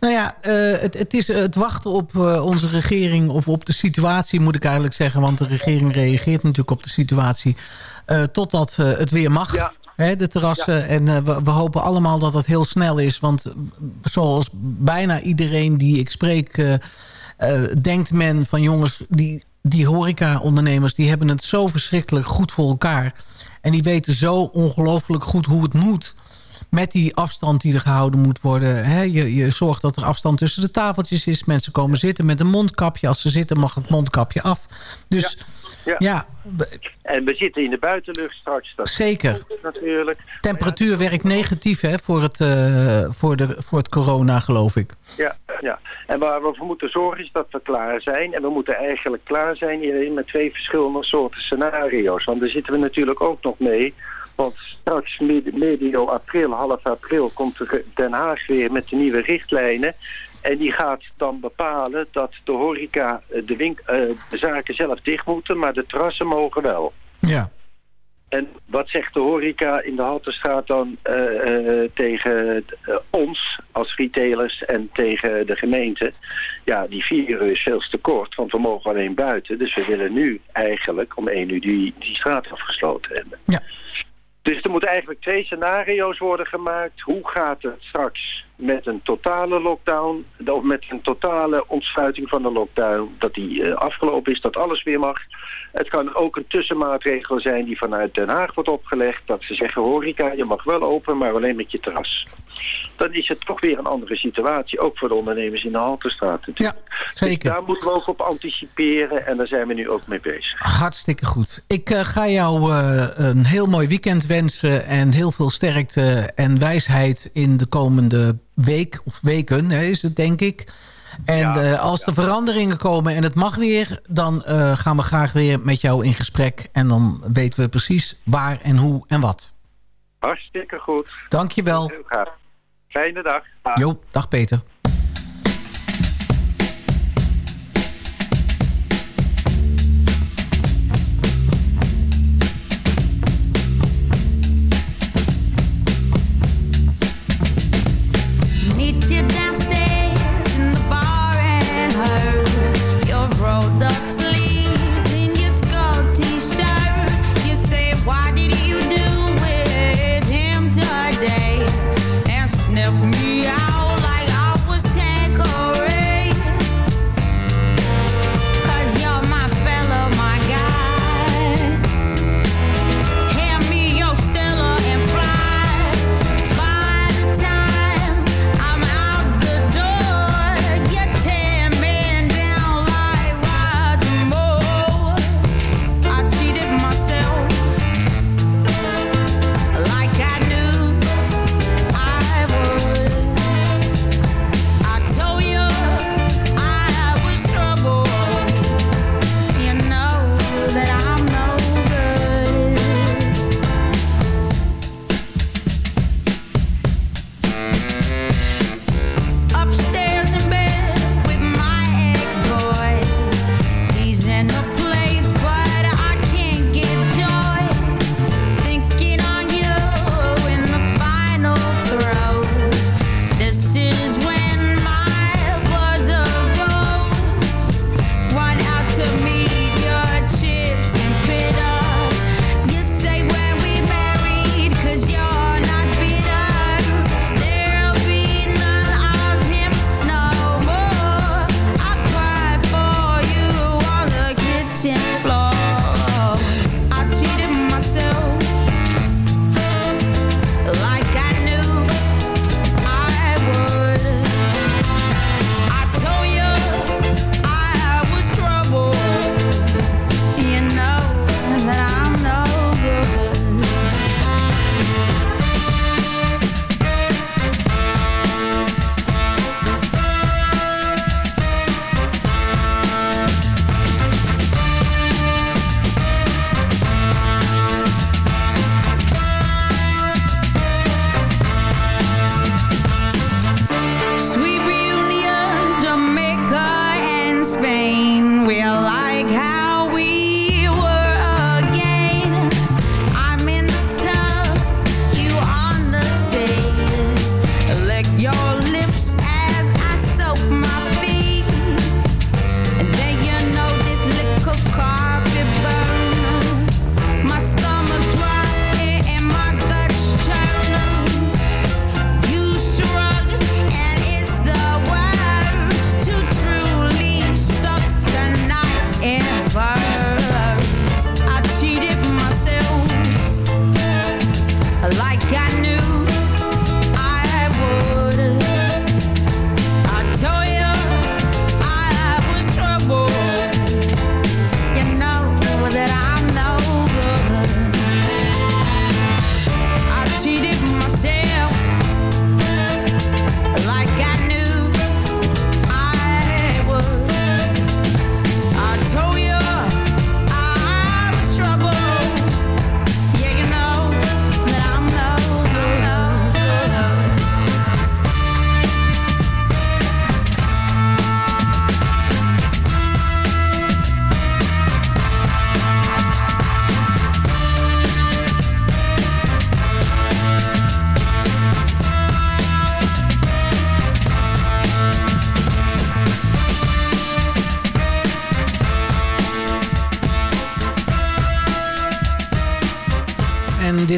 Nou ja, eh, het, het is het wachten op eh, onze regering of op de situatie moet ik eigenlijk zeggen. Want de regering reageert natuurlijk op de situatie eh, totdat het weer mag. Hè, de terrassen. En eh, we, we hopen allemaal dat het heel snel is. Want zoals bijna iedereen die ik spreek... eh, eh, denkt men van jongens, die, die horeca-ondernemers... die hebben het zo verschrikkelijk goed voor elkaar. En die weten zo ongelooflijk goed hoe het moet met die afstand die er gehouden moet worden. Je, je zorgt dat er afstand tussen de tafeltjes is. Mensen komen zitten met een mondkapje. Als ze zitten mag het mondkapje af. Dus ja, Ja. En we zitten in de buitenlucht straks. Dat Zeker. Natuurlijk. temperatuur werkt negatief hè, voor, het, eh, voor, de, voor het corona, geloof ik. Ja, ja. En waar we voor moeten zorgen is dat we klaar zijn. En we moeten eigenlijk klaar zijn met twee verschillende soorten scenario's. Want daar zitten we natuurlijk ook nog mee. Want straks medio april, half april, komt de Den Haag weer met de nieuwe richtlijnen. En die gaat dan bepalen dat de horeca, eh, de, eh, de zaken zelf dicht moeten, maar de terrassen mogen wel. Ja. En wat zegt de horeca in de Halterstraat dan eh, tegen ons als retailers en tegen de gemeente? Ja, die vier uur is veel te kort, want we mogen alleen buiten. Dus we willen nu eigenlijk om één uur die, die straat afgesloten hebben. Ja. Dus er moeten eigenlijk twee scenario's worden gemaakt. Hoe gaat het straks met een totale lockdown, of met een totale ontsluiting van de lockdown, dat die eh, afgelopen is, dat alles weer mag. Het kan ook een tussenmaatregel zijn die vanuit Den Haag wordt opgelegd, dat ze zeggen horeca, je mag wel open, maar alleen met je terras. Dan is het toch weer een andere situatie, ook voor de ondernemers in de Halterstraat natuurlijk. zeker. Dus daar moeten we ook op anticiperen en daar zijn we nu ook mee bezig. Hartstikke goed. Ik eh, ga jou eh, een heel mooi weekend wensen... en heel veel sterkte en wijsheid in de komende week of weken, hè, is het denk ik. En eh, als er veranderingen komen en het mag weer... dan eh, gaan we graag weer met jou in gesprek. En dan weten we precies waar en hoe en wat. Hartstikke goed. Dankjewel. Heel graag. Fijne dag. Jo, dag Peter.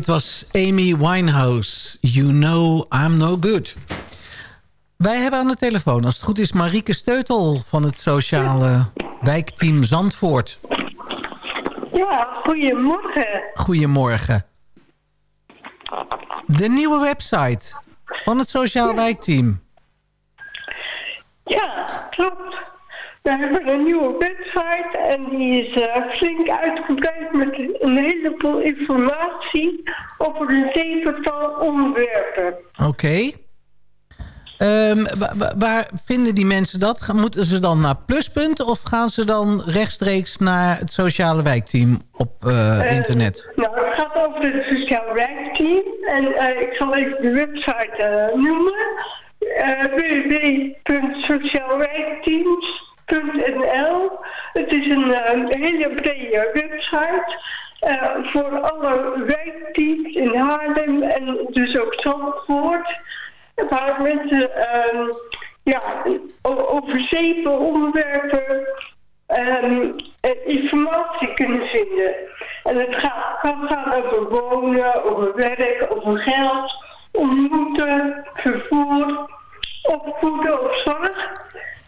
Dit was Amy Winehouse. You know I'm no good. Wij hebben aan de telefoon, als het goed is, Marieke Steutel van het sociale wijkteam Zandvoort. Ja, goedemorgen. Goedemorgen. De nieuwe website van het sociaal wijkteam. Ja, klopt. We hebben een nieuwe website en die is eh, flink uitgebreid met een heleboel informatie over een zevental onderwerpen. Oké. Ehm, wa- wa- waar vinden die mensen dat? Moeten ze dan naar Pluspunt of gaan ze dan rechtstreeks naar het sociale wijkteam op eh, Eh, internet? Nou, het gaat over het sociaal wijkteam en ik zal even de website noemen. Eh www.sociaalwijkteams.nl Het is een eh, hele brede website eh, voor alle wijkteams in Haarlem en dus ook Zandvoort. Waar mensen ehm, ja, over zeven onderwerpen ehm, eh, informatie kunnen vinden. En het gaat, kan gaan over wonen, over werk, over geld, ontmoeten, vervoer, opvoeden of zorg.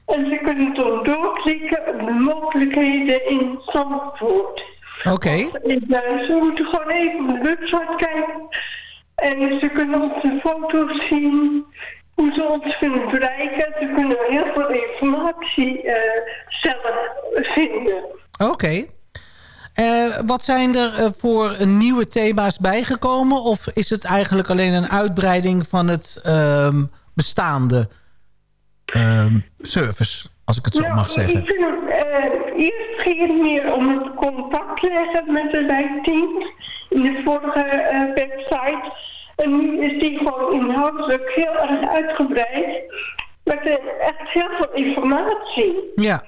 En ze kunnen dan doorklikken op de mogelijkheden in Zandvoort. Oké. Eh, ze moeten gewoon even op de website kijken. En ze kunnen onze foto's zien. Hoe ze ons kunnen bereiken. Ze kunnen heel veel informatie eh, zelf vinden. Oké. Eh, wat zijn er eh, voor nieuwe thema's bijgekomen? Of is het eigenlijk alleen een uitbreiding van het ehm, bestaande ehm, service? Als ik het zo Nou, mag zeggen. Ik vind, eh, eerst ging het meer om het contact leggen met de wijkteams in de vorige eh, website. En nu is die gewoon inhoudelijk heel erg uitgebreid. Met eh, echt heel veel informatie. Ja.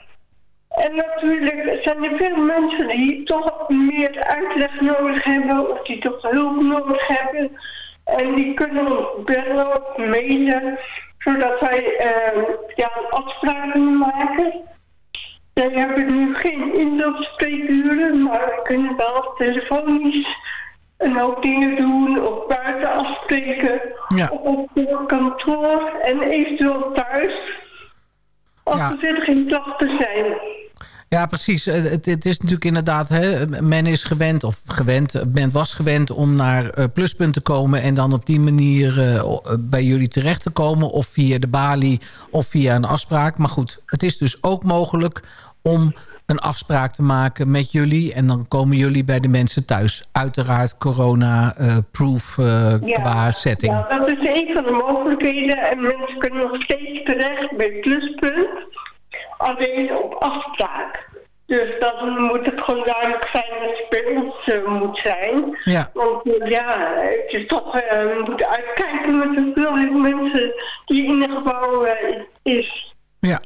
En natuurlijk zijn er veel mensen die toch meer uitleg nodig hebben of die toch hulp nodig hebben. En die kunnen ons bellen of mailen, zodat wij eh, ja, afspraken kunnen maken. Wij hebben nu geen inloopspreekuren, maar we kunnen wel telefonisch een hoop dingen doen of buiten afspreken. Ja. Of op kantoor en eventueel thuis. Als er verder geen klachten zijn. Ja, precies. Eh, Het, het is natuurlijk inderdaad, hè, men is gewend, of gewend, men was gewend om naar eh, pluspunt te komen en dan op die manier eh, bij jullie terecht te komen, of via de balie of via een afspraak. Maar goed, het is dus ook mogelijk om een afspraak te maken met jullie en dan komen jullie bij de mensen thuis. Uiteraard corona-proof qua setting. Ja, dat is een van de mogelijkheden. En mensen kunnen nog steeds terecht bij Pluspunt. Alleen op afspraak. Dus dan moet het gewoon duidelijk zijn dat het bij ons eh, moet zijn. Ja. Want eh, ja, het is toch, eh, we moeten uitkijken met de hoeveelheid mensen die in het gebouw eh, is. Ja.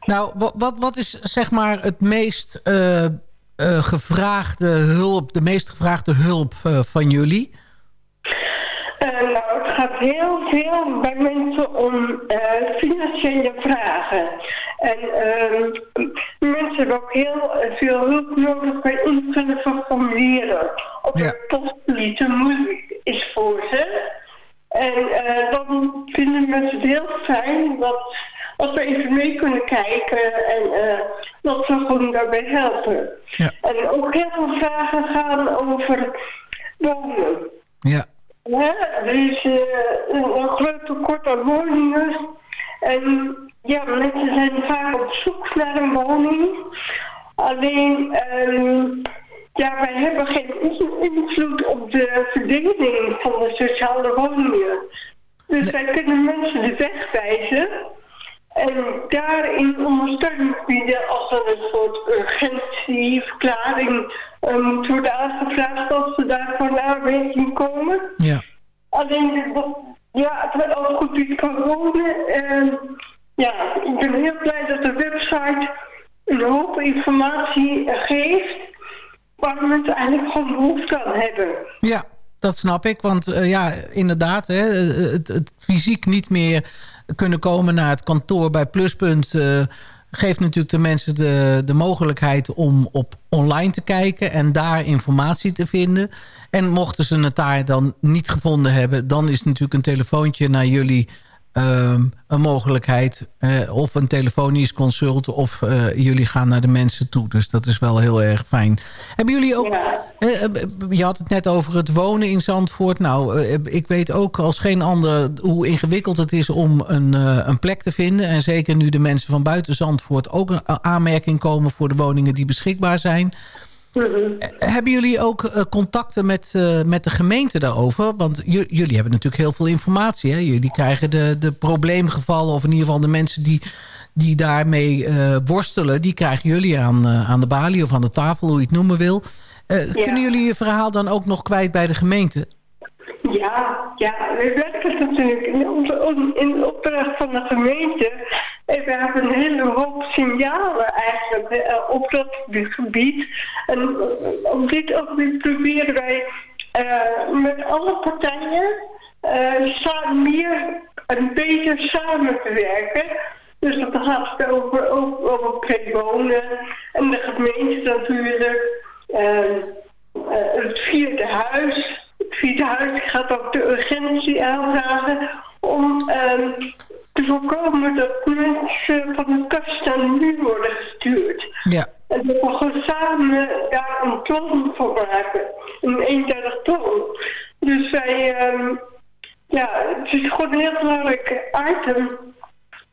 Nou, wa- wat, wat is zeg maar het meest eh, eh, gevraagde hulp, de meest gevraagde hulp eh, van jullie? Eh, nou, gaat heel veel bij mensen om eh, financiële vragen. En ehm, mensen hebben ook heel veel hulp nodig bij invullen van formulieren. Of het postpolitie te moeilijk is voor ze. En eh, dan vinden mensen het heel fijn dat als we even mee kunnen kijken en eh, dat we gewoon daarbij helpen. En ook heel veel vragen gaan over wonen. Ja. Ja, er is eh, een, een groot tekort aan woningen. En ja, mensen zijn vaak op zoek naar een woning. Alleen, ehm, ja, wij hebben geen in- invloed op de verdeling van de sociale woningen. Dus wij kunnen mensen de weg wijzen. En daarin ondersteuning bieden als er een soort urgentieverklaring eh, moet worden aangevraagd als ze daarvoor naar aanmerking komen. Ja. Alleen, dat- ja, het ook goed niet kan wonen. En ja, ik ben heel blij dat de website een hoop informatie geeft waar mensen eigenlijk gewoon behoefte aan hebben. Ja, dat snap ik. Want eh, ja, inderdaad, hè, eh, het, het fysiek niet meer kunnen komen naar het kantoor bij Pluspunt... eh, geeft natuurlijk de mensen de, de mogelijkheid om op online te kijken... en daar informatie te vinden. En mochten ze het daar dan niet gevonden hebben... dan is natuurlijk een telefoontje naar jullie ehm, een mogelijkheid. eh, of een telefonisch consult of eh, jullie gaan naar de mensen toe. Dus dat is wel heel erg fijn. Hebben jullie ook... eh, je had het net over het wonen in Zandvoort. Nou, ik weet ook als geen ander hoe ingewikkeld het is om een, een plek te vinden. En zeker nu de mensen van buiten Zandvoort ook een aanmerking komen voor de woningen die beschikbaar zijn. Eh, Hebben jullie ook eh, contacten met, eh, met de gemeente daarover? Want ju- jullie hebben natuurlijk heel veel informatie. Hè? Jullie krijgen de, de probleemgevallen... of in ieder geval de mensen die, die daarmee worstelen... die krijgen jullie aan, aan de balie of aan de tafel, hoe je het noemen wil. Kunnen jullie je verhaal dan ook nog kwijt bij de gemeente? Ja, ja, we werken natuurlijk in, onze, in opdracht van de gemeente. En we hebben een hele hoop signalen eigenlijk eh, op dat gebied. En eh, op dit ogenblik proberen wij eh, met alle partijen samen meer en beter samen te werken. Dus dat gaat over, over, over prewonen en de gemeente natuurlijk. Het vierde huis. Het huis gaat ook de urgentie aanvragen om ehm, te voorkomen dat mensen van de kast naar de muur worden gestuurd. Ja. En dat we gewoon samen daar een plan voor maken. Een eenduidig plan. Dus wij, ehm, ja, het is gewoon een heel belangrijk item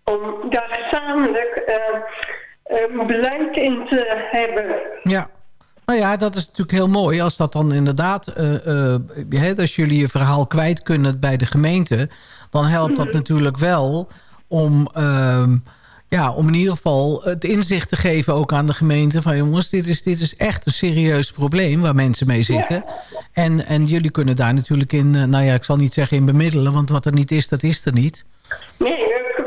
om daar gezamenlijk eh, een beleid in te hebben. Ja. Nou ja, dat is natuurlijk heel mooi als dat dan inderdaad... hè, als jullie je verhaal kwijt kunnen bij de gemeente... dan helpt dat natuurlijk wel om, ehm, ja, om in ieder geval het inzicht te geven... ook aan de gemeente van jongens, dit is, dit is echt een serieus probleem... waar mensen mee zitten. En, en jullie kunnen daar natuurlijk in... eh, nou ja, ik zal niet zeggen in bemiddelen... want wat er niet is, dat is er niet. Nee,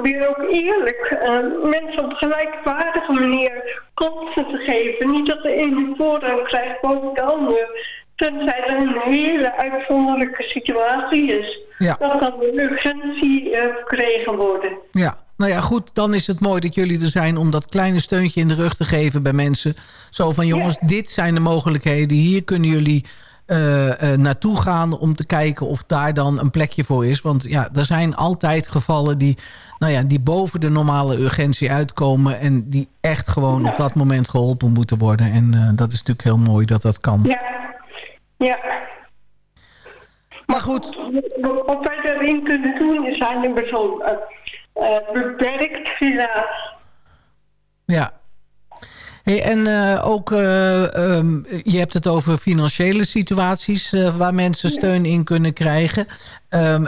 we proberen ook eerlijk eh, mensen op gelijkwaardige manier kansen te geven. Niet dat de ene voorrang krijgt boven de ander. Tenzij er een hele uitzonderlijke situatie is. Ja. Dan kan de urgentie eh, verkregen worden. Ja, nou ja, goed, dan is het mooi dat jullie er zijn... om dat kleine steuntje in de rug te geven bij mensen. Zo van, jongens, dit zijn de mogelijkheden. Hier kunnen jullie eh, eh, naartoe gaan om te kijken of daar dan een plekje voor is. Want ja, er zijn altijd gevallen die, nou ja, die boven de normale urgentie uitkomen... en die echt gewoon op dat moment geholpen moeten worden. En eh, dat is natuurlijk heel mooi dat dat kan. Ja, ja. Maar goed. Wat wij daarin kunnen doen, zijn een persoon beperkt helaas. Ja. Hey, en uh, ook, uh, um, je hebt het over financiële situaties uh, waar mensen steun in kunnen krijgen. Um,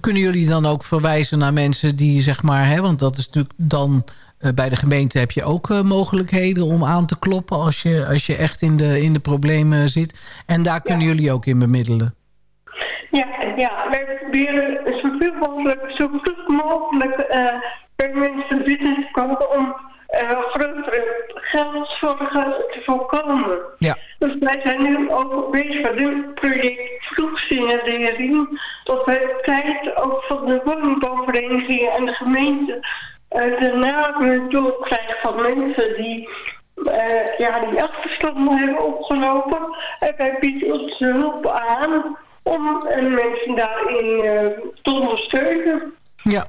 kunnen jullie dan ook verwijzen naar mensen die, zeg maar, hè, want dat is natuurlijk dan bij de gemeente heb je ook mogelijkheden om aan te kloppen als je, als je echt in de, in de problemen zit. En daar kunnen jullie ook in bemiddelen. Ja, ja, wij proberen zoveel mogelijk, zo goed mogelijk bij mensen binnen te komen om grotere geldzorgen te voorkomen. Ja. Dus wij zijn nu ook bezig met een project vroegsignalering, dat wij tijd ook van de woningbouwverenigingen en de gemeente uh, de namen doorkrijgen van mensen die uh, ja, die achterstanden hebben opgelopen. En wij bieden onze hulp aan om mensen daarin te ondersteunen. Ja,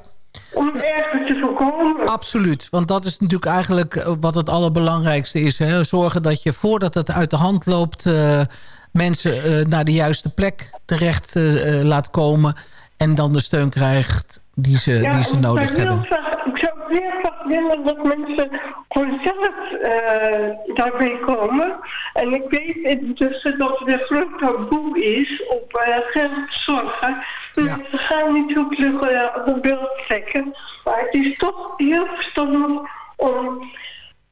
om ergens te voorkomen. Absoluut, want dat is natuurlijk eigenlijk wat het allerbelangrijkste is. Hè? Zorgen dat je voordat het uit de hand loopt... Uh, mensen uh, naar de juiste plek terecht uh, laat komen... en dan de steun krijgt die ze, ja, die ze nodig hebben. Ik zou heel graag willen dat mensen gewoon zelf daarmee komen. En ik weet intussen dat er een groot taboe is op geldzorgen... Ja. Mensen gaan niet zo vlug op het beeld trekken. Maar het is toch heel verstandig om,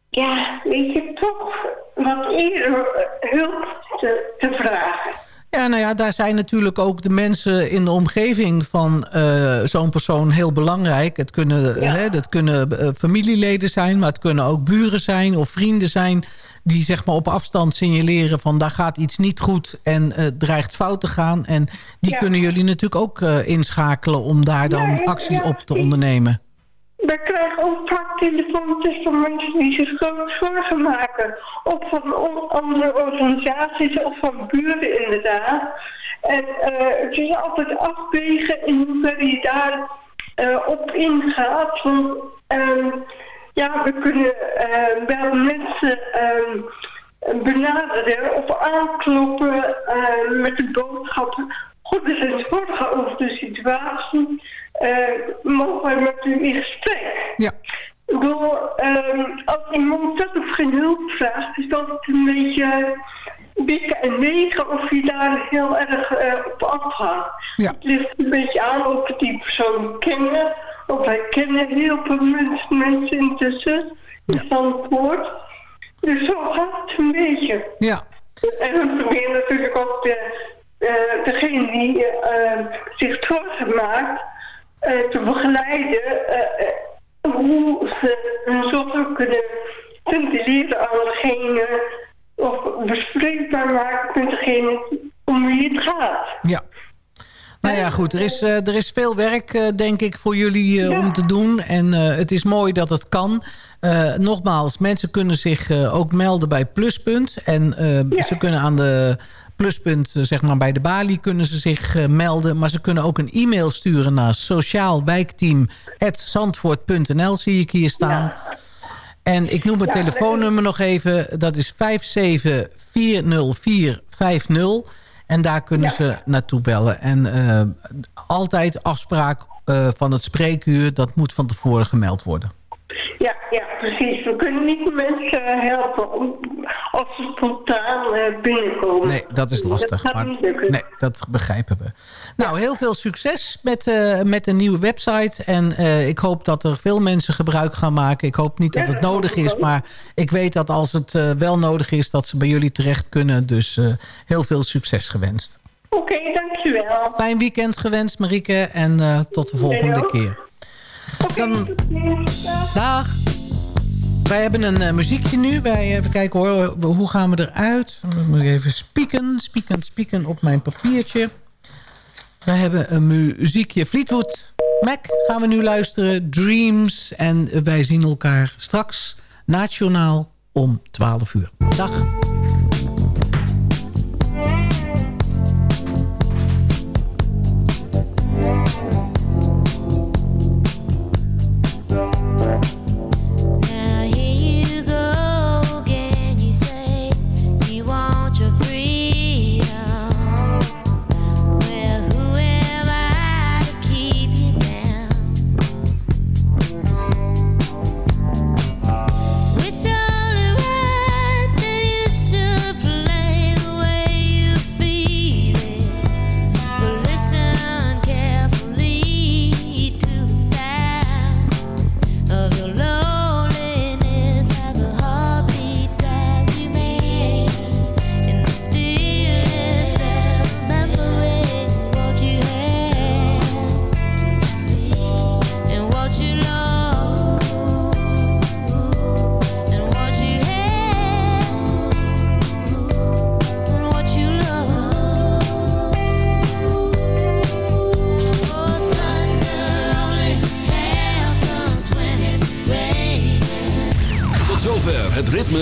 ja, weet je, toch wat eerder hulp te, te vragen. Ja, nou ja, daar zijn natuurlijk ook de mensen in de omgeving van uh, zo'n persoon heel belangrijk. Het kunnen, ja. hè, dat kunnen uh, familieleden zijn, maar het kunnen ook buren zijn of vrienden zijn die zeg maar op afstand signaleren van daar gaat iets niet goed en uh, dreigt fout te gaan. En die ja. kunnen jullie natuurlijk ook inschakelen om daar dan actie op te ondernemen. We krijgen ook vaak telefoontjes van mensen die zich zorgen maken. Of van andere organisaties of van buren inderdaad. En uh, het is altijd afwegen in hoeverre je daar eh, op ingaat. Want ehm, ja, we kunnen eh, wel mensen ehm, benaderen of aankloppen eh, met de boodschap. Goede en zorgen over de situatie. Eh, mogen wij met u in gesprek? Ja. Ik bedoel, ehm, als iemand dat of geen hulp vraagt, is dat een beetje dikke en negen of je daar heel erg eh, op afgaat. Ja. Het ligt een beetje aan of we die persoon kennen. Of wij kennen heel veel mensen, mensen intussen. In Zandvoort. Dus zo gaat het een beetje. Ja. En we proberen natuurlijk ook de, eh, degene die eh, zich zorgen maakt te begeleiden eh, eh, hoe ze hun zorgen kunnen ventileren aan degene of bespreekbaar maken met degene om wie het gaat. Ja. Nou ja, goed. Er is, eh, er is veel werk, eh, denk ik, voor jullie eh, om te doen. En eh, het is mooi dat het kan. Eh, nogmaals, mensen kunnen zich eh, ook melden bij Pluspunt. En eh, ze kunnen aan de Pluspunt, eh, zeg maar bij de balie, kunnen ze zich eh, melden. Maar ze kunnen ook een e-mail sturen naar sociaalwijkteam.zandvoort.nl, zie ik hier staan. En ik noem het telefoonnummer nog even. Dat is 5740450. En daar kunnen ze naartoe bellen. En eh, altijd afspraak van het spreekuur... dat moet van tevoren gemeld worden. Ja, ja, precies. We kunnen niet mensen helpen om- als ze spontaan eh, binnenkomen. Nee, dat is lastig. Dat maar, nee, dat begrijpen we. Nou, heel veel succes met, eh, met de nieuwe website. En eh, ik hoop dat er veel mensen gebruik gaan maken. Ik hoop niet dat het nodig is. Maar ik weet dat als het wel nodig is... dat ze bij jullie terecht kunnen. Dus heel veel succes gewenst. Oké, dankjewel. Fijn weekend gewenst, Marieke. En tot de volgende keer. Dag. Wij hebben een eh, muziekje nu. Wij even kijken hoor. Hoe gaan we eruit? Dan moet ik even spieken, spieken, spieken op mijn papiertje. We hebben een muziekje. Fleetwood Mac gaan we nu luisteren. Dreams. En wij zien elkaar straks nationaal om 12 uur. Dag.